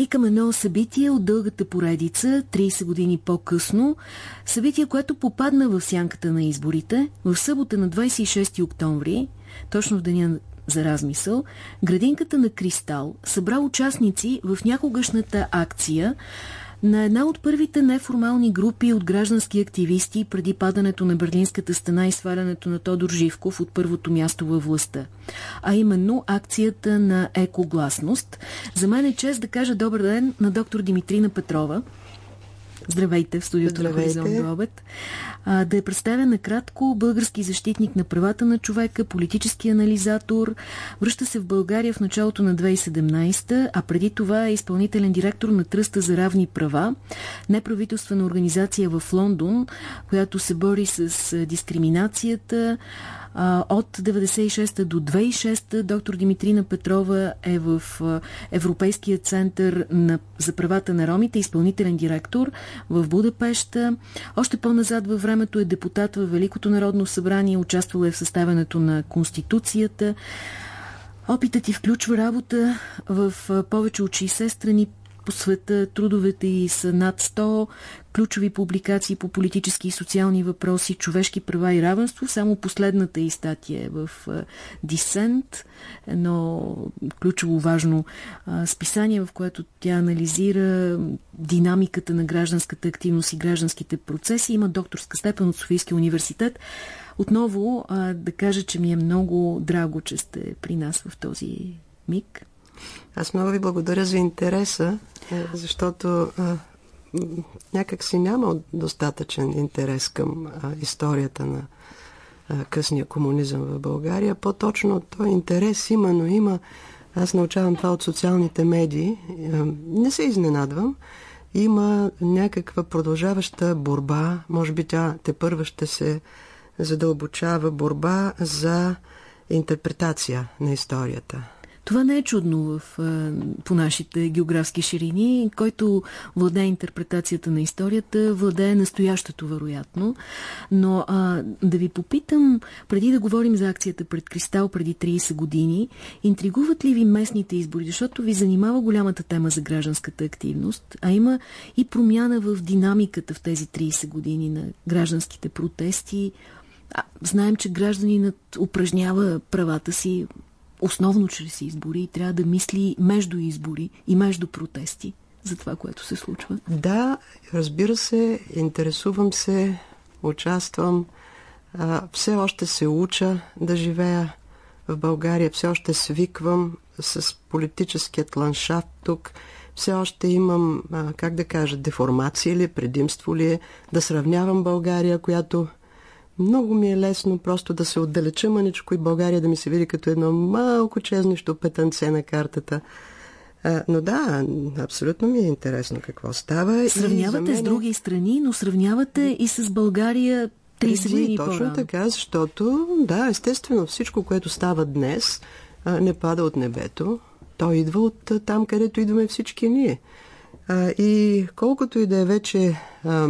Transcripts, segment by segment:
И към едно събитие от дългата поредица, 30 години по-късно, събитие, което попадна в сянката на изборите, в събота на 26 октомври, точно в деня за размисъл, градинката на Кристал събра участници в някогашната акция на една от първите неформални групи от граждански активисти преди падането на Берлинската стена и свалянето на Тодор Живков от първото място във властта. А именно акцията на екогласност. За мен е чест да кажа добър ден на доктор Димитрина Петрова, Здравейте в студиото на Хоризонт обед. А, да я представя накратко български защитник на правата на човека, политически анализатор. Връща се в България в началото на 2017, а преди това е изпълнителен директор на Тръста за равни права, неправителствена организация в Лондон, която се бори с дискриминацията, от 96 до 2006 доктор Димитрина Петрова е в Европейския център на, за правата на ромите, изпълнителен директор в Будапешта. Още по-назад във времето е депутат в Великото народно събрание, участвала е в съставянето на Конституцията. Опитът ти включва работа в повече от 60 страни по света. Трудовете и са над 100 ключови публикации по политически и социални въпроси, човешки права и равенство. Само последната и статия е в Дисент, едно ключово важно списание, в което тя анализира динамиката на гражданската активност и гражданските процеси. Има докторска степен от Софийския университет. Отново да кажа, че ми е много драго, че сте при нас в този миг. Аз много ви благодаря за интереса, е, защото а, някак си няма достатъчен интерес към а, историята на а, късния комунизъм в България. По-точно той интерес има, но има... Аз научавам това от социалните медии. Не се изненадвам. Има някаква продължаваща борба, може би тя те първа ще се задълбочава, борба за интерпретация на историята. Това не е чудно в, по нашите географски ширини. Който владее интерпретацията на историята, владее настоящето, вероятно. Но а, да ви попитам, преди да говорим за акцията пред Кристал преди 30 години, интригуват ли ви местните избори? Защото ви занимава голямата тема за гражданската активност, а има и промяна в динамиката в тези 30 години на гражданските протести. А, знаем, че гражданинът упражнява правата си основно чрез избори и трябва да мисли между избори и между протести за това, което се случва? Да, разбира се, интересувам се, участвам. А, все още се уча да живея в България, все още свиквам с политическият ландшафт тук. Все още имам, а, как да кажа, деформация ли, предимство ли е, да сравнявам България, която много ми е лесно просто да се отдалеча маничко и България да ми се види като едно малко чезнещо петънце на картата. А, но да, абсолютно ми е интересно какво става. Сравнявате мен... с други страни, но сравнявате и с България 30 години Точно по-рано. така, защото, да, естествено, всичко, което става днес, а, не пада от небето. То идва от там, където идваме всички ние. А, и колкото и да е вече а,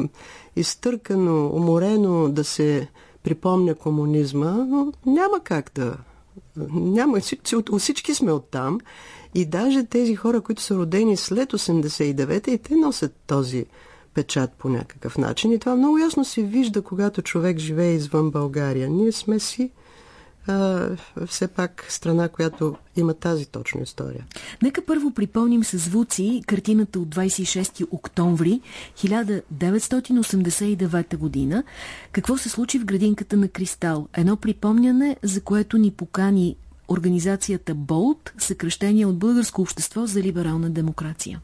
изтъркано, уморено да се припомня комунизма, но няма как да... Няма, всички сме оттам. И даже тези хора, които са родени след 89-та, и те носят този печат по някакъв начин. И това много ясно се вижда, когато човек живее извън България. Ние сме си а, все пак страна, която има тази точна история. Нека първо припомним с звуци картината от 26 октомври 1989 година. Какво се случи в градинката на Кристал? Едно припомняне, за което ни покани организацията БОЛТ, съкръщение от Българско общество за либерална демокрация.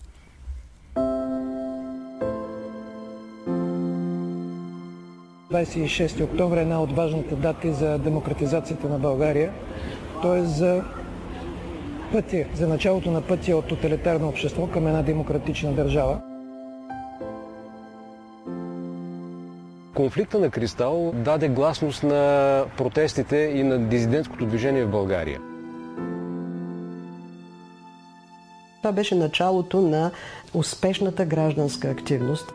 26 октомври е една от важните дати за демократизацията на България. Той е за пътя, за началото на пътя от тоталитарно общество към една демократична държава. Конфликта на Кристал даде гласност на протестите и на дизидентското движение в България. Това беше началото на успешната гражданска активност.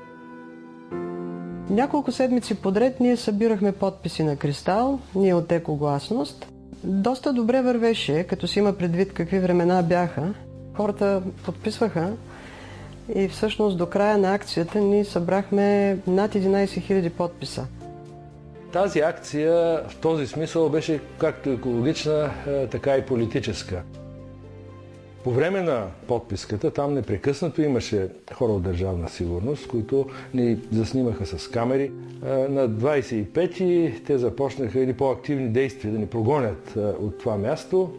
Няколко седмици подред ние събирахме подписи на Кристал, ние от Екогласност. Доста добре вървеше, като си има предвид какви времена бяха. Хората подписваха и всъщност до края на акцията ни събрахме над 11 000 подписа. Тази акция в този смисъл беше както екологична, така и политическа. По време на подписката там непрекъснато имаше хора от държавна сигурност, които ни заснимаха с камери. На 25-ти те започнаха или по-активни действия да ни прогонят от това място.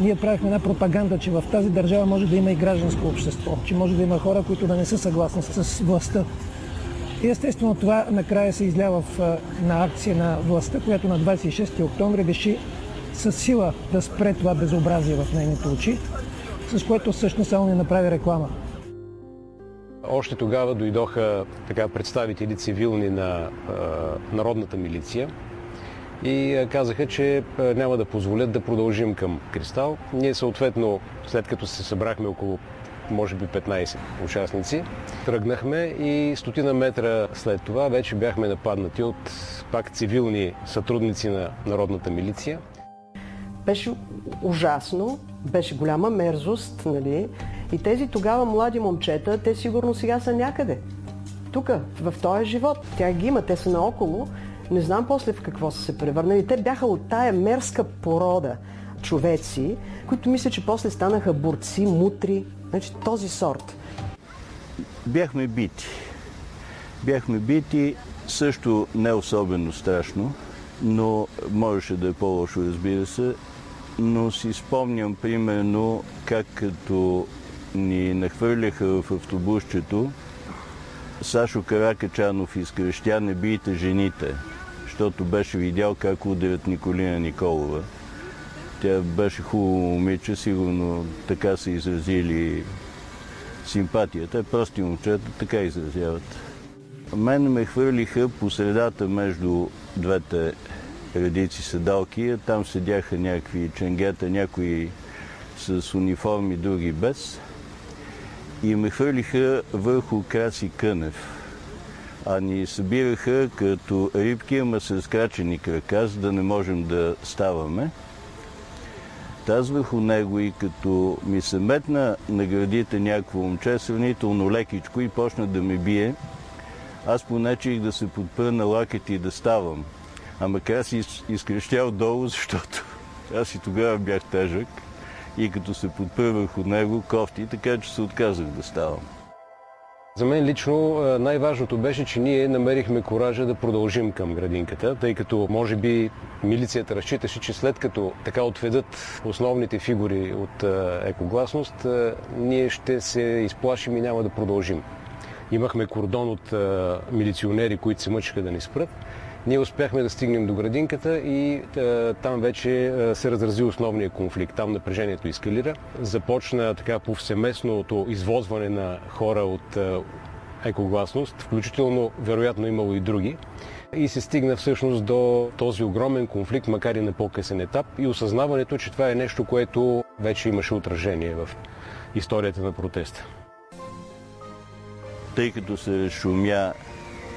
Ние правихме една пропаганда, че в тази държава може да има и гражданско общество, че може да има хора, които да не са съгласни с властта. И естествено това накрая се излява в, на акция на властта, която на 26 октомври реши с сила да спре това безобразие в нейните очи с което всъщност само ни направи реклама. Още тогава дойдоха така, представители цивилни на а, народната милиция и казаха, че няма да позволят да продължим към Кристал. Ние съответно, след като се събрахме около може би 15 участници. Тръгнахме и стотина метра след това вече бяхме нападнати от пак цивилни сътрудници на Народната милиция. Беше ужасно, беше голяма мерзост, нали? И тези тогава млади момчета, те сигурно сега са някъде. Тук, в този живот. Тя ги има, те са наоколо. Не знам после в какво са се превърнали. Те бяха от тая мерска порода човеци, които мисля, че после станаха борци, мутри. Значи този сорт. Бяхме бити. Бяхме бити също не особено страшно, но можеше да е по-лошо, разбира се но си спомням примерно как като ни нахвърляха в автобусчето, Сашо Каракачанов изкръщя не бийте жените, защото беше видял как ударят Николина Николова. Тя беше хубаво момиче, сигурно така са изразили симпатията. Прости момчета така изразяват. Мен ме хвърлиха по средата между двете редици седалки. Там седяха някакви ченгета, някои с униформи, други без. И ме хвърлиха върху Краси Кънев. А ни събираха като рибки, ама с скрачени крака, за да не можем да ставаме. Таз върху него и като ми се метна на градите някакво момче, сравнително лекичко и почна да ме бие, аз понечих да се подпра на лакети и да ставам. Ама края си изкрещя отдолу, защото аз и тогава бях тежък и като се подпра върху него кофти, така че се отказах да ставам. За мен лично най-важното беше, че ние намерихме коража да продължим към градинката, тъй като може би милицията разчиташе, че след като така отведат основните фигури от екогласност, ние ще се изплашим и няма да продължим. Имахме кордон от милиционери, които се мъчиха да ни спрат. Ние успяхме да стигнем до градинката и е, там вече е, се разрази основния конфликт. Там напрежението ескалира. Започна така повсеместното извозване на хора от е, екогласност, включително вероятно имало и други. И се стигна всъщност до този огромен конфликт, макар и на по-късен етап и осъзнаването, че това е нещо, което вече имаше отражение в историята на протеста. Тъй като се шумя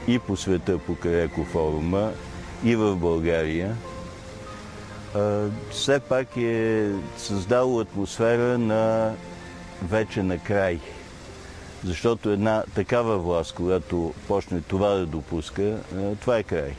и по света покрай екофорума, и в България, все пак е създало атмосфера на вече на край. Защото една такава власт, когато почне това да допуска, това е край.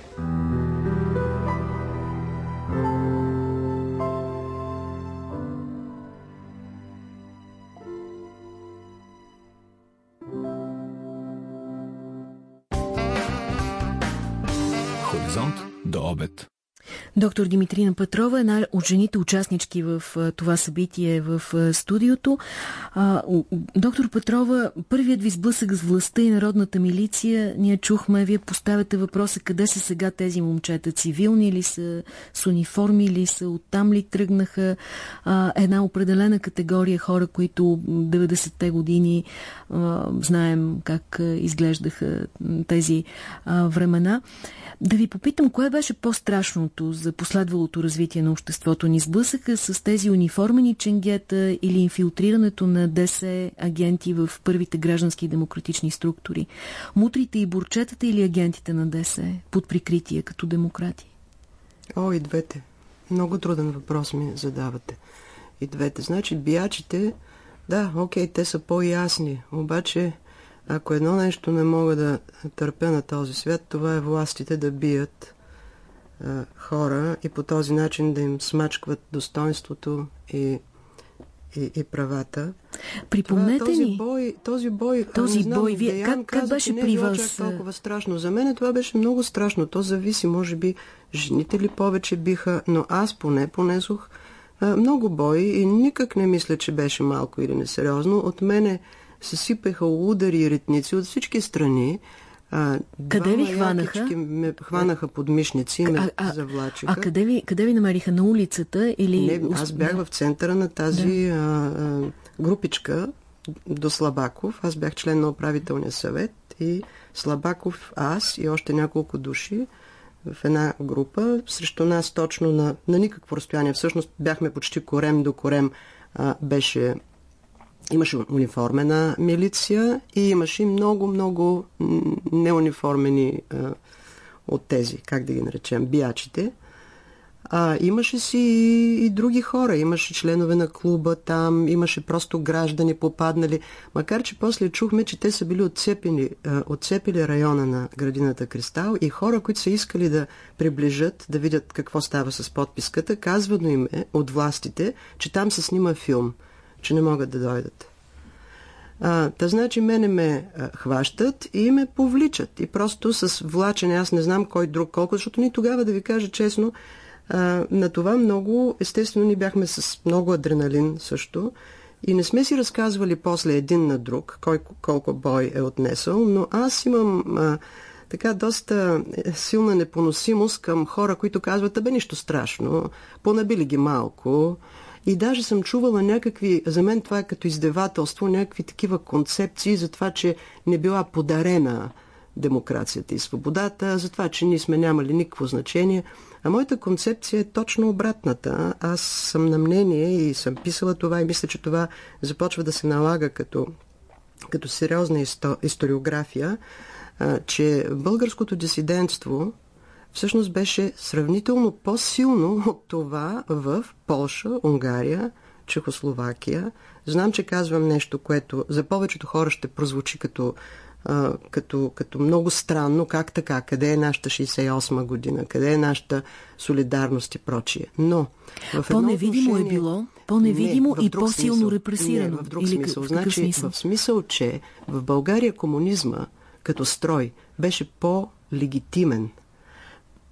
Хоризонт до обед. Доктор Димитрина Петрова, една от жените участнички в това събитие в студиото. Доктор Петрова, първият ви сблъсък с властта и народната милиция, ние чухме, вие поставяте въпроса къде са сега тези момчета, цивилни ли са, с униформи ли са, оттам ли тръгнаха една определена категория хора, които 90-те години знаем как изглеждаха тези времена. Да ви попитам, кое беше по-страшното за последвалото развитие на обществото ни? Сблъсъка с тези униформени ченгета или инфилтрирането на ДС агенти в първите граждански и демократични структури? Мутрите и бурчетата или агентите на ДС под прикритие като демократи? О, и двете. Много труден въпрос ми задавате. И двете. Значи, биячите Да, окей, те са по-ясни. Обаче, ако едно нещо не мога да търпя на този свят, това е властите да бият хора и по този начин да им смачкват достоинството и и, и правата. Припомнете това, този ни. Бой, този бой, този не знам, бой, вие, Деян как, как каза, беше не при е вас? чак толкова страшно. За мен това беше много страшно. То зависи, може би, жените ли повече биха, но аз поне понесох а, много бои и никак не мисля, че беше малко или несериозно. От мене се сипеха удари и ритници от всички страни. А, къде ви хванаха? ме хванаха под мишници и ме А, а, завлачиха. а къде, ви, къде ви намериха? На улицата или... Не, аз бях в центъра на тази да. а, а, групичка до Слабаков. Аз бях член на управителния съвет и Слабаков, аз и още няколко души в една група. Срещу нас точно на, на никакво разстояние. Всъщност бяхме почти корем до корем. А, беше Имаше униформена милиция и имаше много, много неуниформени а, от тези, как да ги наречем, биячите. А, имаше си и, и други хора. Имаше членове на клуба там, имаше просто граждани попаднали. Макар, че после чухме, че те са били отцепили, отцепили района на градината Кристал и хора, които са искали да приближат, да видят какво става с подписката, казвано им е от властите, че там се снима филм, че не могат да дойдат. А, та значи мене ме а, хващат и ме повличат. И просто с влачене, аз не знам кой друг колко, защото ни тогава, да ви кажа честно, а, на това много, естествено, ни бяхме с много адреналин също. И не сме си разказвали после един на друг, кой колко бой е отнесъл, но аз имам а, така доста силна непоносимост към хора, които казват, абе нищо страшно, понабили ги малко. И даже съм чувала някакви, за мен това е като издевателство, някакви такива концепции за това, че не била подарена демокрацията и свободата, за това, че ние сме нямали никакво значение. А моята концепция е точно обратната. Аз съм на мнение и съм писала това и мисля, че това започва да се налага като, като сериозна историография, че българското дисидентство всъщност беше сравнително по-силно от това в Полша, Унгария, Чехословакия. Знам, че казвам нещо, което за повечето хора ще прозвучи като, а, като, като много странно. Как така? Къде е нашата 68 година? Къде е нашата солидарност и прочие? Но в По-невидимо отношение... е било, по-невидимо не, и по-силно репресирано. Не, в друг Или смисъл. Значи, смисъл? в смисъл, че в България комунизма като строй беше по-легитимен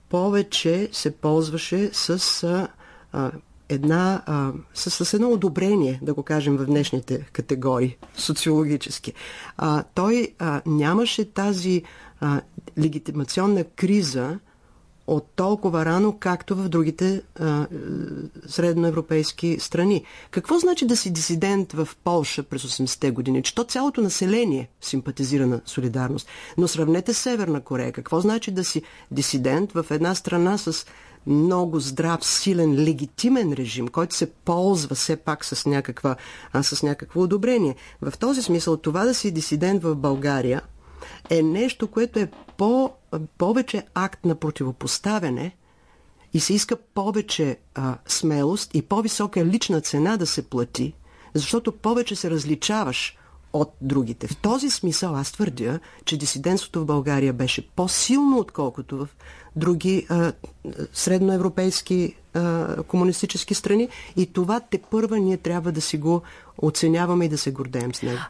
повече се ползваше с а, една, а, с, с едно одобрение, да го кажем в днешните категории, социологически. А, той а, нямаше тази а, легитимационна криза от толкова рано, както в другите а, средноевропейски страни. Какво значи да си дисидент в Полша през 80-те години? Че то цялото население симпатизира на солидарност. Но сравнете Северна Корея. Какво значи да си дисидент в една страна с много здрав, силен, легитимен режим, който се ползва все пак с, някаква, а, с някакво одобрение. В този смисъл това да си дисидент в България е нещо, което е по, повече акт на противопоставяне и се иска повече а, смелост и по-висока лична цена да се плати, защото повече се различаваш от другите. В този смисъл аз твърдя, че дисидентството в България беше по-силно, отколкото в други а, средноевропейски а, комунистически страни и това те първа ние трябва да си го оценяваме и да се гордеем с него.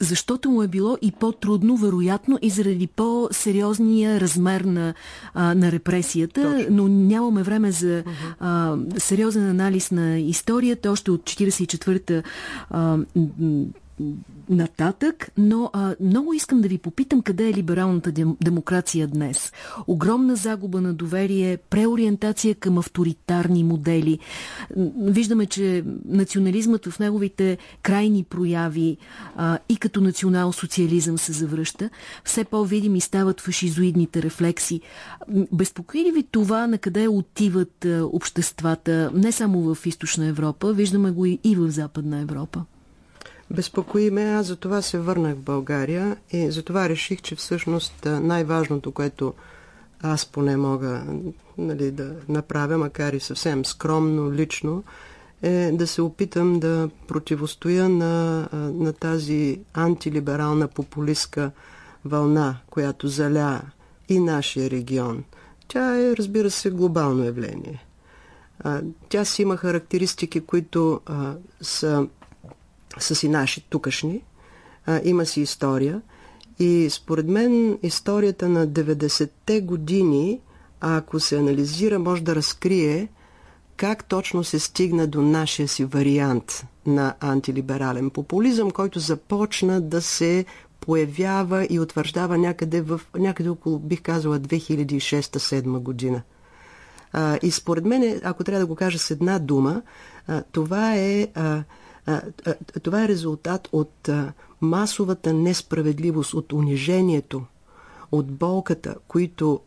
Защото му е било и по-трудно, вероятно, и заради по-сериозния размер на, а, на репресията, Точно. но нямаме време за а, сериозен анализ на историята. Още от 44-та нататък, но а, много искам да ви попитам къде е либералната дем, демокрация днес. Огромна загуба на доверие, преориентация към авторитарни модели. Виждаме, че национализмът в неговите крайни прояви а, и като национал-социализъм се завръща. Все по-видими стават фашизоидните рефлекси. Безпокои ли ви това на къде отиват а, обществата, не само в Източна Европа, виждаме го и, и в Западна Европа? Безпокои ме, аз за това се върнах в България и за това реших, че всъщност най-важното, което аз поне мога нали, да направя, макар и съвсем скромно, лично, е да се опитам да противостоя на, на тази антилиберална популистка вълна, която заля и нашия регион. Тя е, разбира се, глобално явление. Тя си има характеристики, които а, са, са си наши тукашни. А, има си история. И според мен историята на 90-те години, ако се анализира, може да разкрие как точно се стигна до нашия си вариант на антилиберален популизъм, който започна да се появява и утвърждава някъде, в, някъде около, бих казала, 2006-2007 година. А, и според мен, ако трябва да го кажа с една дума, а, това, е, а, това е резултат от масовата несправедливост, от унижението, от болката, които,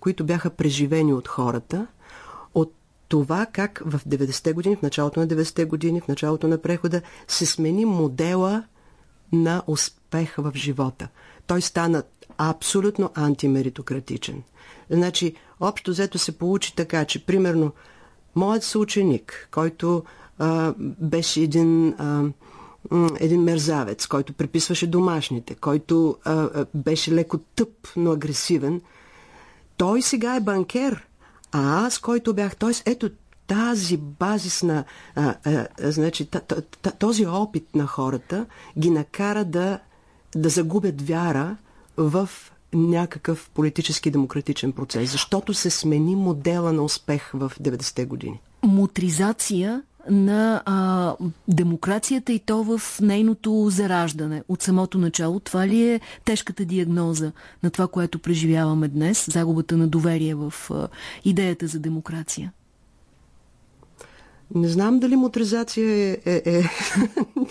които бяха преживени от хората, от това как в 90-те години, в началото на 90-те години, в началото на прехода се смени модела на успеха в живота. Той стана абсолютно антимеритократичен. Значи, общо взето се получи така, че примерно моят съученик, който а, беше един, а, един мерзавец, който преписваше домашните, който а, а, беше леко тъп, но агресивен, той сега е банкер. А аз, който бях, т.е. ето тази базисна, а, а, значи, този опит на хората ги накара да, да загубят вяра в някакъв политически демократичен процес, защото се смени модела на успех в 90-те години. Мутризация на а, демокрацията и то в нейното зараждане от самото начало. Това ли е тежката диагноза на това, което преживяваме днес? Загубата на доверие в а, идеята за демокрация? Не знам дали мутризация е, е, е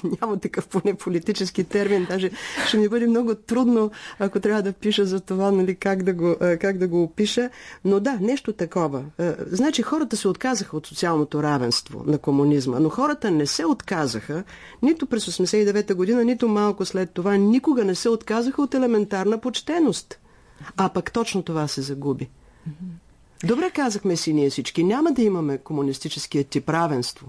няма такъв поне политически термин, даже ще ми бъде много трудно, ако трябва да пиша за това, нали, как, да го, е, как да го опиша. Но да, нещо такова. Е, значи хората се отказаха от социалното равенство на комунизма, но хората не се отказаха нито през 89-та година, нито малко след това, никога не се отказаха от елементарна почтеност. А пък точно това се загуби. Добре казахме си ние всички, няма да имаме комунистическия тип равенство.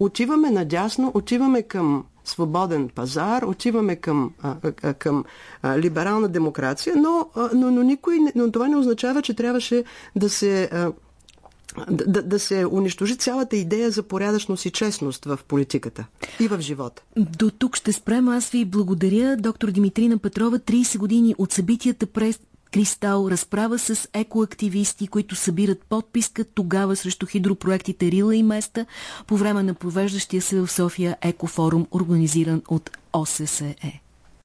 Отиваме надясно, отиваме към свободен пазар, отиваме към, а, а, към а, либерална демокрация, но, а, но, но, никой, но това не означава, че трябваше да се. А, да, да се унищожи цялата идея за порядъчност и честност в политиката и в живота. До тук ще спрем. Аз ви благодаря, доктор Димитрина Петрова. 30 години от събитията през Кристал разправа с екоактивисти, които събират подписка тогава срещу хидропроектите Рила и Места по време на провеждащия се в София екофорум, организиран от ОССЕ.